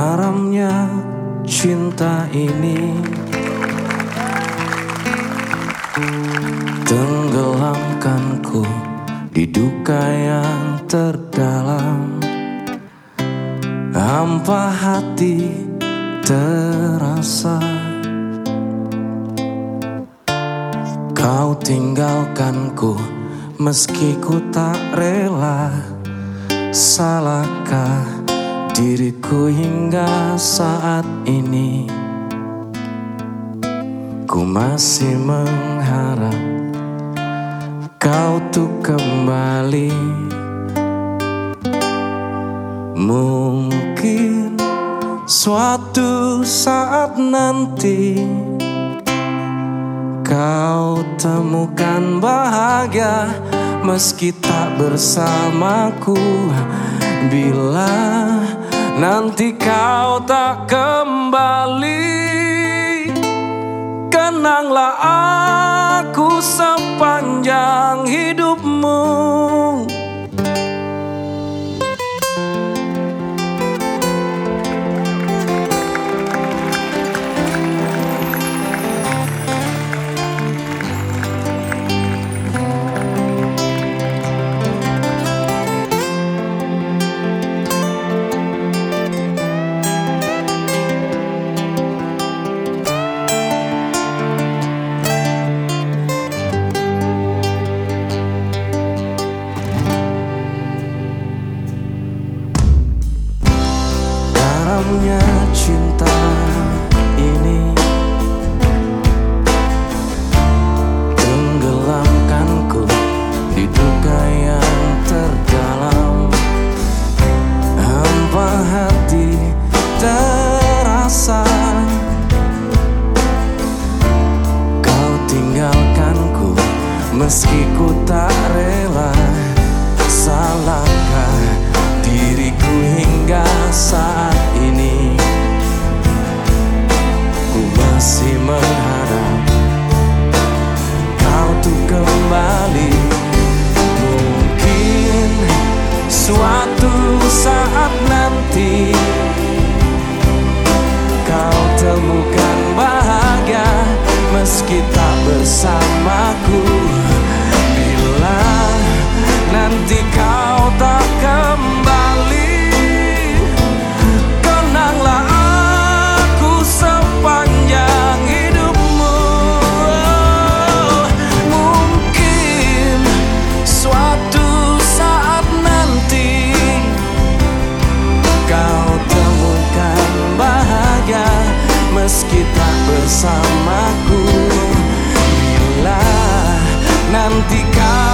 Garamnya cinta ini Tenggelamkanku di duka yang terdalam. Hampa hati terasa Kau tinggalkanku meski ku tak rela. Salahkah diriku hingga saat ini Ku masih mengharap kau tuh kembali. Mungkin suatu saat nanti Kau temukan bahagia meski tak bersamaku. Bila nanti kau tak kembali. Kenanglah aku sepanjang dalamnya cinta ini. Tenggelamkanku di duka yang terdalam. Hampa hati terasa. Kau tinggalkanku meski ku tak rela. Salahkah diriku hingga saat ini God.